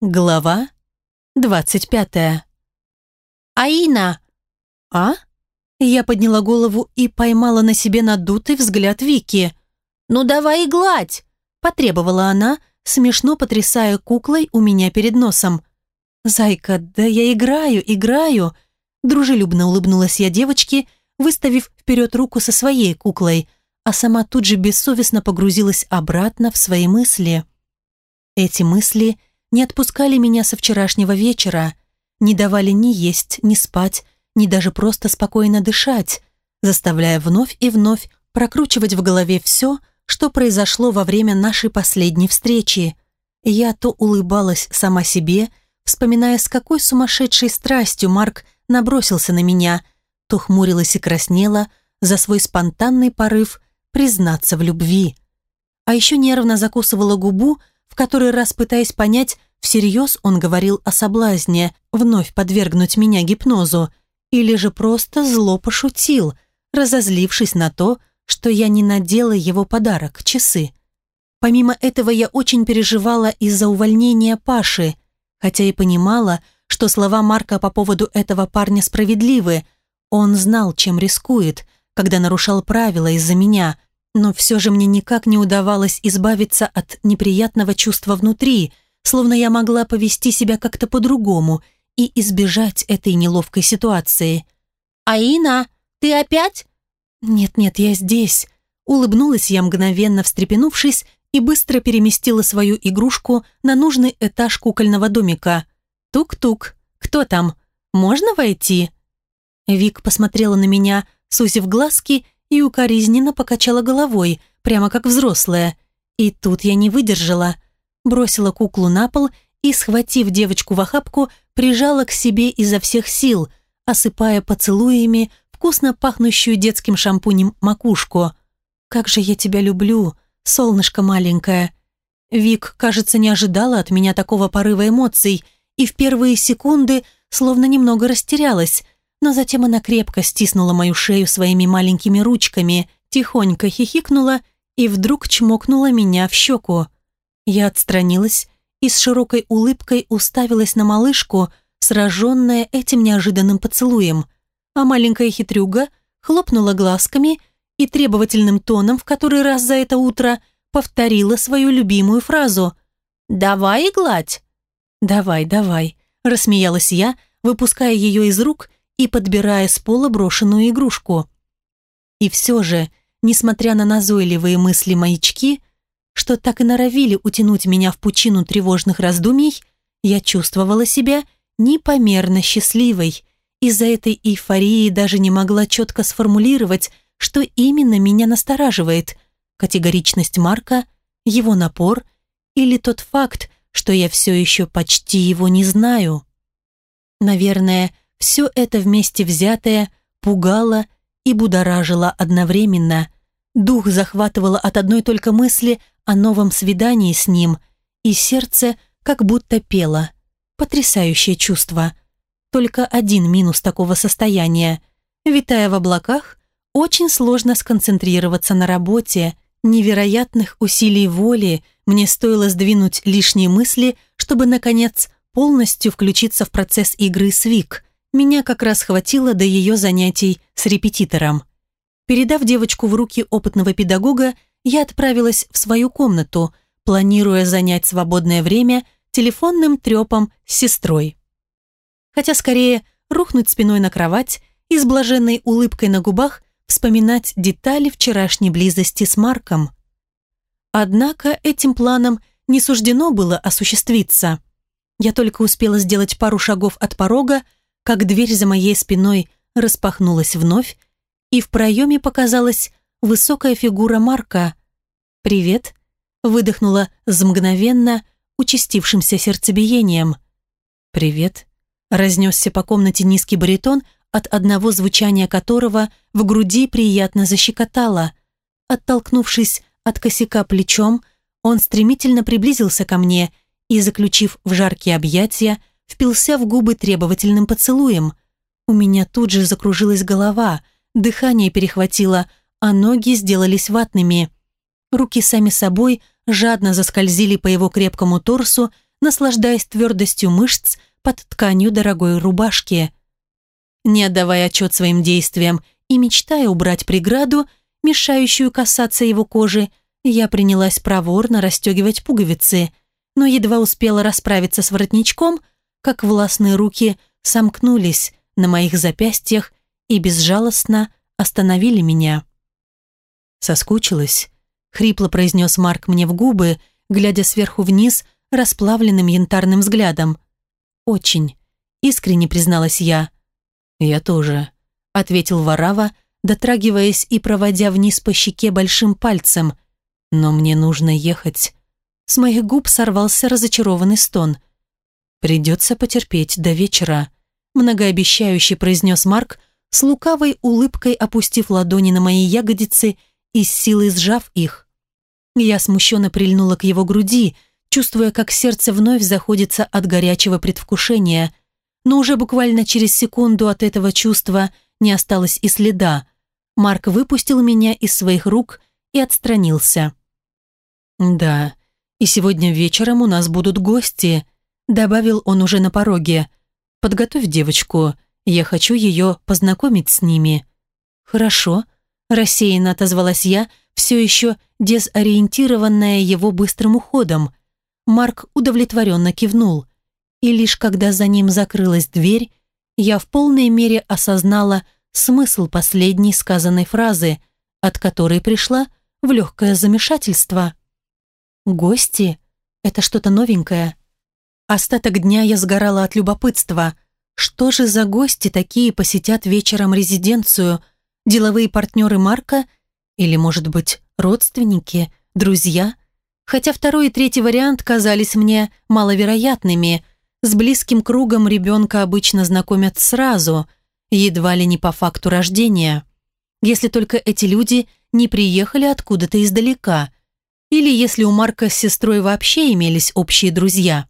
Глава двадцать пятая. «Аина!» «А?» Я подняла голову и поймала на себе надутый взгляд Вики. «Ну давай гладь!» – потребовала она, смешно потрясая куклой у меня перед носом. «Зайка, да я играю, играю!» Дружелюбно улыбнулась я девочке, выставив вперед руку со своей куклой, а сама тут же бессовестно погрузилась обратно в свои мысли. Эти мысли – не отпускали меня со вчерашнего вечера, не давали ни есть, ни спать, ни даже просто спокойно дышать, заставляя вновь и вновь прокручивать в голове все, что произошло во время нашей последней встречи. Я то улыбалась сама себе, вспоминая, с какой сумасшедшей страстью Марк набросился на меня, то хмурилась и краснела за свой спонтанный порыв признаться в любви. А еще нервно закусывала губу, в который раз пытаясь понять, всерьез он говорил о соблазне вновь подвергнуть меня гипнозу, или же просто зло пошутил, разозлившись на то, что я не надела его подарок, часы. Помимо этого я очень переживала из-за увольнения Паши, хотя и понимала, что слова Марка по поводу этого парня справедливы. Он знал, чем рискует, когда нарушал правила из-за меня, но все же мне никак не удавалось избавиться от неприятного чувства внутри, словно я могла повести себя как-то по-другому и избежать этой неловкой ситуации. «Аина, ты опять?» «Нет-нет, я здесь», — улыбнулась я мгновенно, встрепенувшись, и быстро переместила свою игрушку на нужный этаж кукольного домика. «Тук-тук, кто там? Можно войти?» Вик посмотрела на меня, сузив глазки и укоризненно покачала головой, прямо как взрослая. И тут я не выдержала. Бросила куклу на пол и, схватив девочку в охапку, прижала к себе изо всех сил, осыпая поцелуями вкусно пахнущую детским шампунем макушку. «Как же я тебя люблю, солнышко маленькое!» Вик, кажется, не ожидала от меня такого порыва эмоций и в первые секунды словно немного растерялась, но затем она крепко стиснула мою шею своими маленькими ручками, тихонько хихикнула и вдруг чмокнула меня в щеку. Я отстранилась и с широкой улыбкой уставилась на малышку, сраженная этим неожиданным поцелуем, а маленькая хитрюга хлопнула глазками и требовательным тоном в который раз за это утро повторила свою любимую фразу «Давай гладь». «Давай, давай», – рассмеялась я, выпуская ее из рук и подбирая с пола брошенную игрушку. И все же, несмотря на назойливые мысли-маячки, что так и норовили утянуть меня в пучину тревожных раздумий, я чувствовала себя непомерно счастливой. Из-за этой эйфории даже не могла четко сформулировать, что именно меня настораживает. Категоричность Марка, его напор или тот факт, что я все еще почти его не знаю. Наверное, все это вместе взятое пугало и будоражило одновременно. Дух захватывало от одной только мысли о новом свидании с ним, и сердце как будто пело. Потрясающее чувство. Только один минус такого состояния. Витая в облаках, очень сложно сконцентрироваться на работе. Невероятных усилий воли мне стоило сдвинуть лишние мысли, чтобы, наконец, полностью включиться в процесс игры с Вик – меня как раз хватило до ее занятий с репетитором. Передав девочку в руки опытного педагога, я отправилась в свою комнату, планируя занять свободное время телефонным трепом с сестрой. Хотя скорее рухнуть спиной на кровать и с блаженной улыбкой на губах вспоминать детали вчерашней близости с Марком. Однако этим планом не суждено было осуществиться. Я только успела сделать пару шагов от порога, как дверь за моей спиной распахнулась вновь, и в проеме показалась высокая фигура Марка. «Привет», — выдохнула с мгновенно участившимся сердцебиением. «Привет», — разнесся по комнате низкий баритон, от одного звучания которого в груди приятно защекотало. Оттолкнувшись от косяка плечом, он стремительно приблизился ко мне и, заключив в жаркие объятия, впился в губы требовательным поцелуем. У меня тут же закружилась голова, дыхание перехватило, а ноги сделались ватными. Руки сами собой жадно заскользили по его крепкому торсу, наслаждаясь твердостью мышц под тканью дорогой рубашки. Не отдавая отчет своим действиям и мечтая убрать преграду, мешающую касаться его кожи, я принялась проворно расстегивать пуговицы, но едва успела расправиться с воротничком, как властные руки сомкнулись на моих запястьях и безжалостно остановили меня. «Соскучилась?» — хрипло произнес Марк мне в губы, глядя сверху вниз расплавленным янтарным взглядом. «Очень», — искренне призналась я. «Я тоже», — ответил Варава, дотрагиваясь и проводя вниз по щеке большим пальцем. «Но мне нужно ехать». С моих губ сорвался разочарованный стон. «Придется потерпеть до вечера», — многообещающе произнес Марк, с лукавой улыбкой опустив ладони на мои ягодицы и с силой сжав их. Я смущенно прильнула к его груди, чувствуя, как сердце вновь заходится от горячего предвкушения. Но уже буквально через секунду от этого чувства не осталось и следа. Марк выпустил меня из своих рук и отстранился. «Да, и сегодня вечером у нас будут гости», добавил он уже на пороге. «Подготовь девочку, я хочу ее познакомить с ними». «Хорошо», рассеянно отозвалась я, все еще дезориентированная его быстрым уходом. Марк удовлетворенно кивнул. И лишь когда за ним закрылась дверь, я в полной мере осознала смысл последней сказанной фразы, от которой пришла в легкое замешательство. «Гости? Это что-то новенькое?» Остаток дня я сгорала от любопытства. Что же за гости такие посетят вечером резиденцию? Деловые партнеры Марка? Или, может быть, родственники, друзья? Хотя второй и третий вариант казались мне маловероятными. С близким кругом ребенка обычно знакомят сразу, едва ли не по факту рождения. Если только эти люди не приехали откуда-то издалека. Или если у Марка с сестрой вообще имелись общие друзья.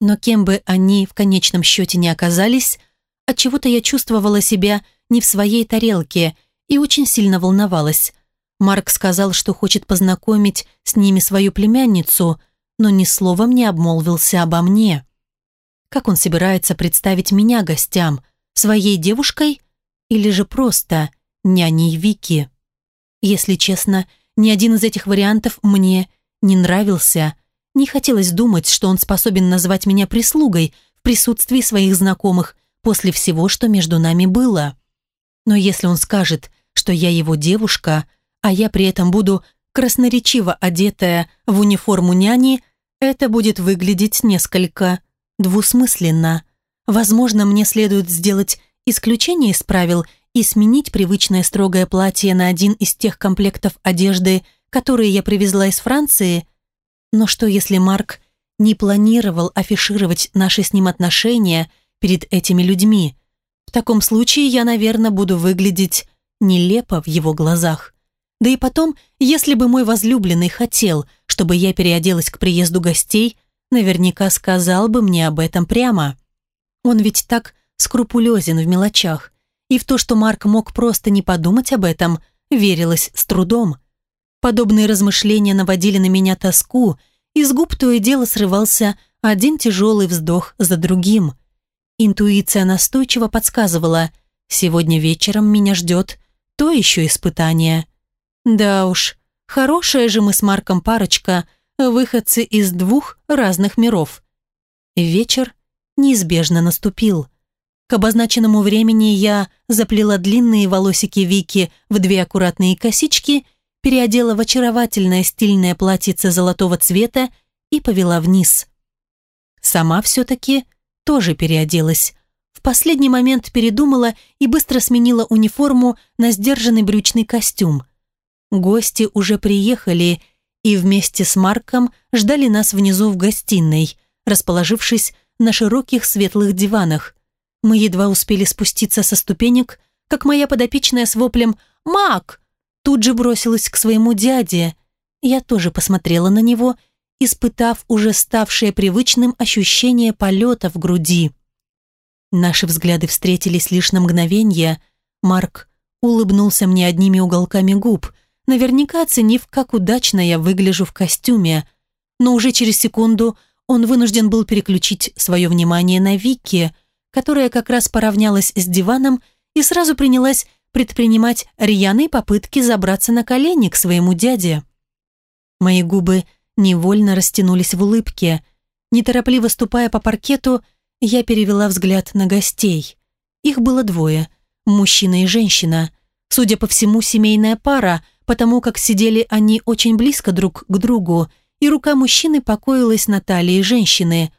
Но кем бы они в конечном счете не оказались, отчего-то я чувствовала себя не в своей тарелке и очень сильно волновалась. Марк сказал, что хочет познакомить с ними свою племянницу, но ни словом не обмолвился обо мне. Как он собирается представить меня гостям? Своей девушкой? Или же просто няней Вики? Если честно, ни один из этих вариантов мне не нравился. Не хотелось думать, что он способен назвать меня прислугой в присутствии своих знакомых после всего, что между нами было. Но если он скажет, что я его девушка – а я при этом буду красноречиво одетая в униформу няни, это будет выглядеть несколько двусмысленно. Возможно, мне следует сделать исключение из правил и сменить привычное строгое платье на один из тех комплектов одежды, которые я привезла из Франции. Но что если Марк не планировал афишировать наши с ним отношения перед этими людьми? В таком случае я, наверное, буду выглядеть нелепо в его глазах. Да и потом, если бы мой возлюбленный хотел, чтобы я переоделась к приезду гостей, наверняка сказал бы мне об этом прямо. Он ведь так скрупулезен в мелочах, и в то, что Марк мог просто не подумать об этом, верилось с трудом. Подобные размышления наводили на меня тоску, и с губ то и дело срывался один тяжелый вздох за другим. Интуиция настойчиво подсказывала, сегодня вечером меня ждет то еще испытание. Да уж, хорошая же мы с Марком парочка, выходцы из двух разных миров. Вечер неизбежно наступил. К обозначенному времени я заплела длинные волосики Вики в две аккуратные косички, переодела в очаровательное стильное платьице золотого цвета и повела вниз. Сама все-таки тоже переоделась. В последний момент передумала и быстро сменила униформу на сдержанный брючный костюм. Гости уже приехали и вместе с Марком ждали нас внизу в гостиной, расположившись на широких светлых диванах. Мы едва успели спуститься со ступенек, как моя подопечная с воплем «Мак!» Тут же бросилась к своему дяде. Я тоже посмотрела на него, испытав уже ставшее привычным ощущение полета в груди. Наши взгляды встретились лишь на мгновение. Марк улыбнулся мне одними уголками губ, наверняка оценив, как удачно я выгляжу в костюме. Но уже через секунду он вынужден был переключить свое внимание на Вики, которая как раз поравнялась с диваном и сразу принялась предпринимать рьяные попытки забраться на колени к своему дяде. Мои губы невольно растянулись в улыбке. Неторопливо ступая по паркету, я перевела взгляд на гостей. Их было двое – мужчина и женщина. Судя по всему, семейная пара, потому как сидели они очень близко друг к другу, и рука мужчины покоилась на талии женщины.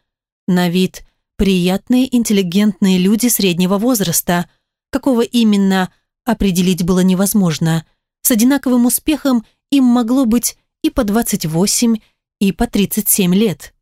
На вид приятные, интеллигентные люди среднего возраста. Какого именно, определить было невозможно. С одинаковым успехом им могло быть и по 28, и по 37 лет.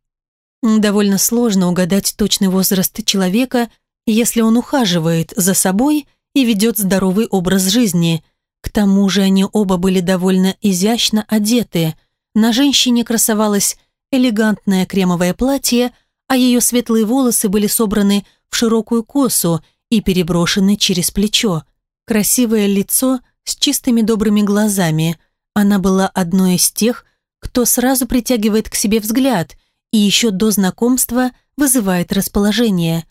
Довольно сложно угадать точный возраст человека, если он ухаживает за собой и ведет здоровый образ жизни. К тому же они оба были довольно изящно одеты. На женщине красовалось элегантное кремовое платье, а ее светлые волосы были собраны в широкую косу и переброшены через плечо. Красивое лицо с чистыми добрыми глазами. Она была одной из тех, кто сразу притягивает к себе взгляд и еще до знакомства вызывает расположение.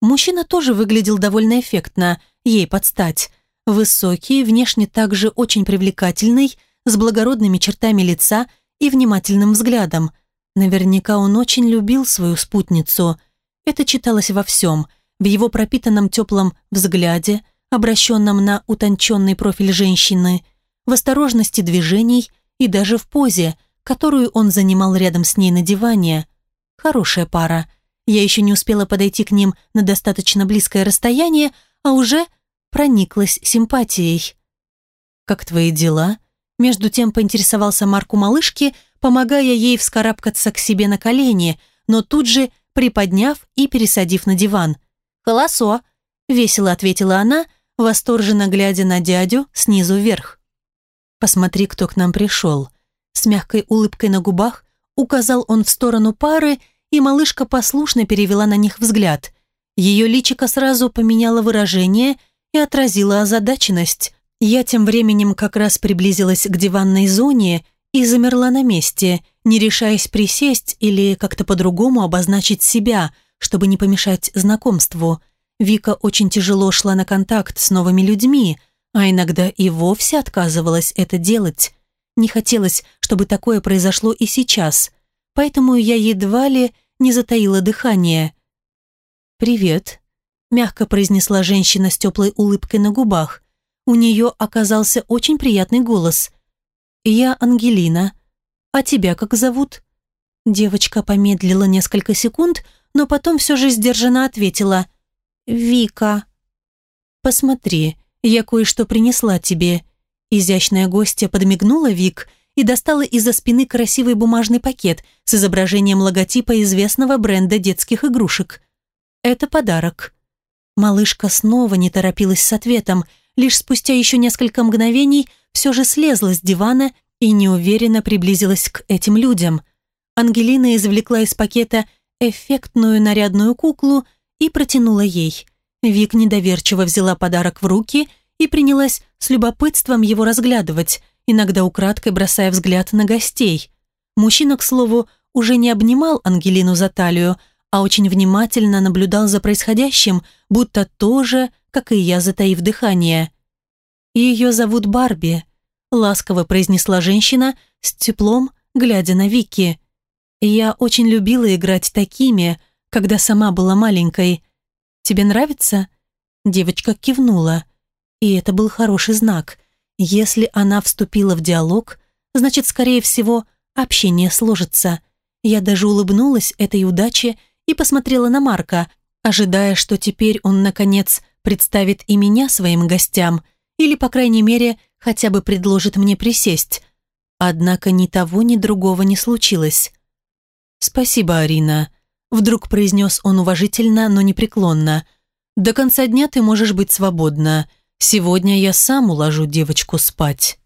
Мужчина тоже выглядел довольно эффектно, ей подстать. Высокий, внешне также очень привлекательный, с благородными чертами лица и внимательным взглядом. Наверняка он очень любил свою спутницу. Это читалось во всем, в его пропитанном теплом взгляде, обращенном на утонченный профиль женщины, в осторожности движений и даже в позе, которую он занимал рядом с ней на диване. Хорошая пара. Я еще не успела подойти к ним на достаточно близкое расстояние, а уже прониклась симпатией. «Как твои дела?» Между тем поинтересовался Марку малышки, помогая ей вскарабкаться к себе на колени, но тут же приподняв и пересадив на диван. «Холосо», — весело ответила она, восторженно глядя на дядю снизу вверх. «Посмотри, кто к нам пришел», с мягкой улыбкой на губах указал он в сторону пары, и малышка послушно перевела на них взгляд. Ее личико сразу поменяло выражение и отразило озадаченность. Я тем временем как раз приблизилась к диванной зоне и замерла на месте, не решаясь присесть или как-то по-другому обозначить себя, чтобы не помешать знакомству. Вика очень тяжело шла на контакт с новыми людьми, а иногда и вовсе отказывалась это делать. Не хотелось, чтобы такое произошло и сейчас, поэтому я едва ли не затаила дыхание. «Привет», – мягко произнесла женщина с теплой улыбкой на губах. У нее оказался очень приятный голос. «Я Ангелина. А тебя как зовут?» Девочка помедлила несколько секунд, но потом все же сдержанно ответила. «Вика». «Посмотри, я кое-что принесла тебе», Изящная гостья подмигнула Вик и достала из-за спины красивый бумажный пакет с изображением логотипа известного бренда детских игрушек. «Это подарок». Малышка снова не торопилась с ответом, лишь спустя еще несколько мгновений все же слезла с дивана и неуверенно приблизилась к этим людям. Ангелина извлекла из пакета эффектную нарядную куклу и протянула ей. Вик недоверчиво взяла подарок в руки – и принялась с любопытством его разглядывать, иногда украдкой бросая взгляд на гостей. Мужчина, к слову, уже не обнимал Ангелину за талию, а очень внимательно наблюдал за происходящим, будто тоже, как и я, затаив дыхание. «Ее зовут Барби», — ласково произнесла женщина с теплом, глядя на Вики. «Я очень любила играть такими, когда сама была маленькой. Тебе нравится?» Девочка кивнула. И это был хороший знак. Если она вступила в диалог, значит, скорее всего, общение сложится. Я даже улыбнулась этой удаче и посмотрела на Марка, ожидая, что теперь он, наконец, представит и меня своим гостям, или, по крайней мере, хотя бы предложит мне присесть. Однако ни того, ни другого не случилось. «Спасибо, Арина», — вдруг произнес он уважительно, но непреклонно. «До конца дня ты можешь быть свободна. Сегодня я сам уложу девочку спать».